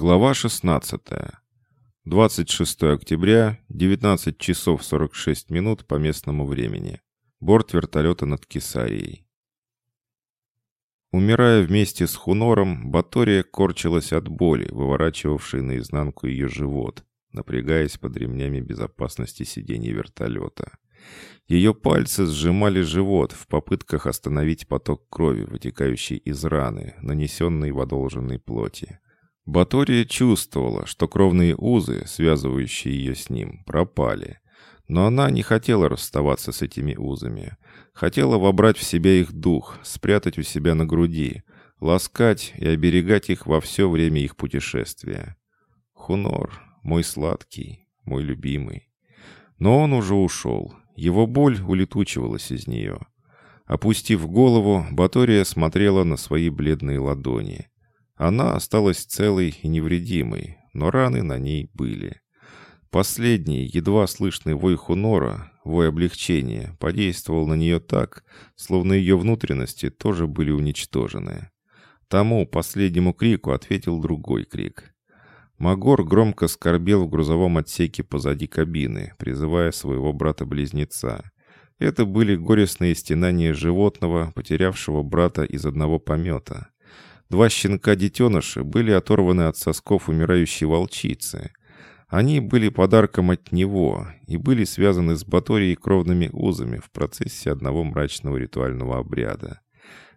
Глава 16. 26 октября, 19 часов 46 минут по местному времени. Борт вертолета над Кесарией. Умирая вместе с Хунором, Батория корчилась от боли, выворачивавшей наизнанку ее живот, напрягаясь под ремнями безопасности сиденья вертолета. Ее пальцы сжимали живот в попытках остановить поток крови, вытекающий из раны, нанесенной в одолженной плоти. Батория чувствовала, что кровные узы, связывающие ее с ним, пропали. Но она не хотела расставаться с этими узами. Хотела вобрать в себя их дух, спрятать у себя на груди, ласкать и оберегать их во все время их путешествия. Хунор, мой сладкий, мой любимый. Но он уже ушел. Его боль улетучивалась из нее. Опустив голову, Батория смотрела на свои бледные ладони. Она осталась целой и невредимой, но раны на ней были. Последний, едва слышный вой Хунора, вой облегчения, подействовал на нее так, словно ее внутренности тоже были уничтожены. Тому последнему крику ответил другой крик. Магор громко скорбел в грузовом отсеке позади кабины, призывая своего брата-близнеца. Это были горестные стенания животного, потерявшего брата из одного помета. Два щенка-детеныша были оторваны от сосков умирающей волчицы. Они были подарком от него и были связаны с Баторией кровными узами в процессе одного мрачного ритуального обряда.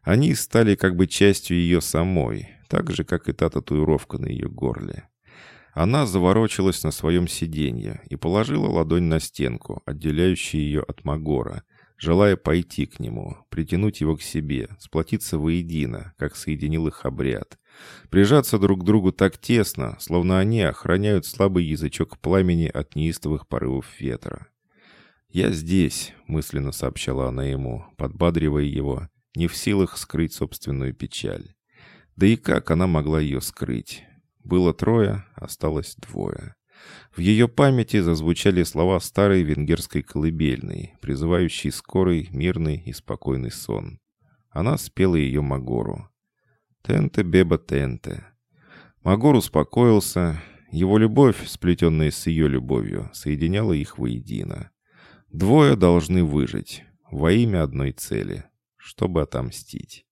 Они стали как бы частью ее самой, так же, как и та татуировка на ее горле. Она заворочилась на своем сиденье и положила ладонь на стенку, отделяющую ее от Магора, желая пойти к нему, притянуть его к себе, сплотиться воедино, как соединил их обряд, прижаться друг к другу так тесно, словно они охраняют слабый язычок пламени от неистовых порывов ветра. «Я здесь», — мысленно сообщала она ему, подбадривая его, не в силах скрыть собственную печаль. Да и как она могла ее скрыть? Было трое, осталось двое. В ее памяти зазвучали слова старой венгерской колыбельной, призывающей скорый, мирный и спокойный сон. Она спела ее Магору. «Тенте беба тенте». Магор успокоился. Его любовь, сплетенная с ее любовью, соединяла их воедино. Двое должны выжить во имя одной цели, чтобы отомстить.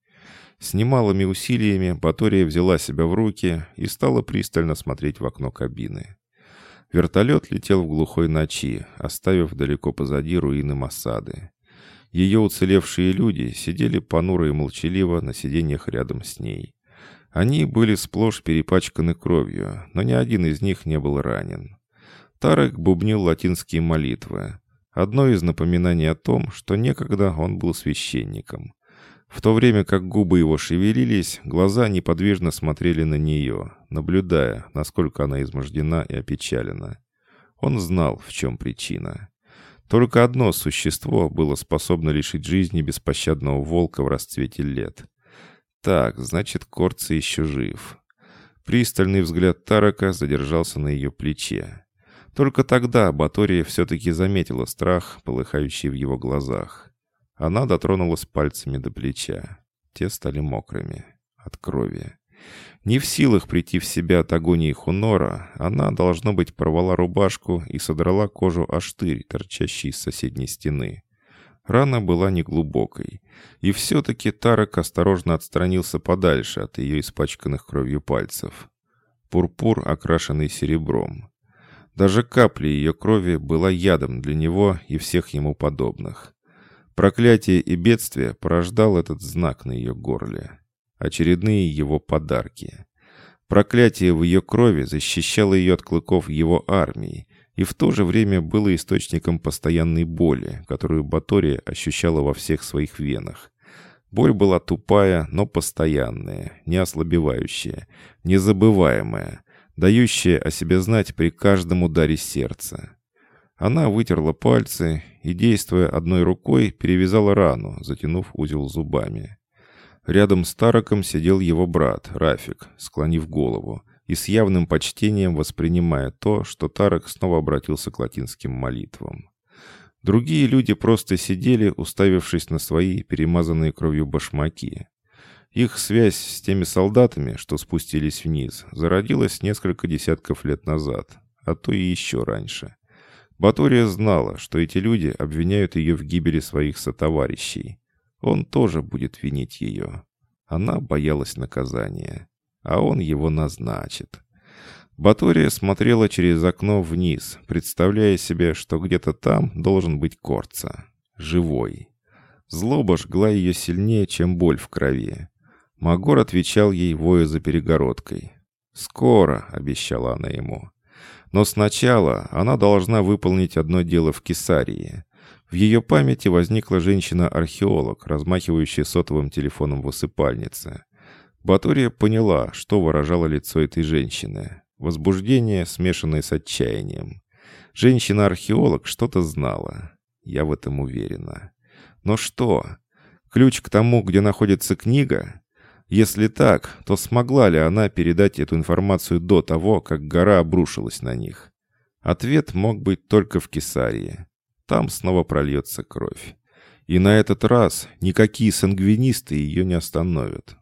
С немалыми усилиями Батория взяла себя в руки и стала пристально смотреть в окно кабины. Вертолет летел в глухой ночи, оставив далеко позади руины Масады. Ее уцелевшие люди сидели понуро и молчаливо на сиденьях рядом с ней. Они были сплошь перепачканы кровью, но ни один из них не был ранен. Тарек бубнил латинские молитвы. Одно из напоминаний о том, что некогда он был священником. В то время как губы его шевелились, глаза неподвижно смотрели на нее, наблюдая, насколько она измождена и опечалена. Он знал, в чем причина. Только одно существо было способно лишить жизни беспощадного волка в расцвете лет. Так, значит, Корца еще жив. Пристальный взгляд Тарака задержался на ее плече. Только тогда Батория все-таки заметила страх, полыхающий в его глазах. Она дотронулась пальцами до плеча. Те стали мокрыми. От крови. Не в силах прийти в себя от агонии Хунора, она, должно быть, порвала рубашку и содрала кожу аштырь, торчащий из соседней стены. Рана была неглубокой, и все-таки Тарак осторожно отстранился подальше от ее испачканных кровью пальцев. Пурпур, окрашенный серебром. Даже капля ее крови была ядом для него и всех ему подобных. Проклятие и бедствие порождал этот знак на ее горле. Очередные его подарки. Проклятие в ее крови защищало ее от клыков его армии и в то же время было источником постоянной боли, которую Батория ощущала во всех своих венах. Боль была тупая, но постоянная, не ослабевающая, незабываемая, дающая о себе знать при каждом ударе сердца. Она вытерла пальцы и, действуя одной рукой, перевязала рану, затянув узел зубами. Рядом с Тараком сидел его брат, Рафик, склонив голову и с явным почтением воспринимая то, что Тарак снова обратился к латинским молитвам. Другие люди просто сидели, уставившись на свои перемазанные кровью башмаки. Их связь с теми солдатами, что спустились вниз, зародилась несколько десятков лет назад, а то и еще раньше. Батория знала, что эти люди обвиняют ее в гибели своих сотоварищей. Он тоже будет винить ее. Она боялась наказания. А он его назначит. Батория смотрела через окно вниз, представляя себе, что где-то там должен быть Корца. Живой. Злоба жгла ее сильнее, чем боль в крови. Магор отвечал ей, воя за перегородкой. «Скоро», — обещала она ему. Но сначала она должна выполнить одно дело в Кесарии. В ее памяти возникла женщина-археолог, размахивающая сотовым телефоном в усыпальнице. Батория поняла, что выражало лицо этой женщины. Возбуждение, смешанное с отчаянием. Женщина-археолог что-то знала. Я в этом уверена. Но что? Ключ к тому, где находится книга? Если так, то смогла ли она передать эту информацию до того, как гора обрушилась на них? Ответ мог быть только в Кесарии. Там снова прольется кровь. И на этот раз никакие сангвинисты ее не остановят.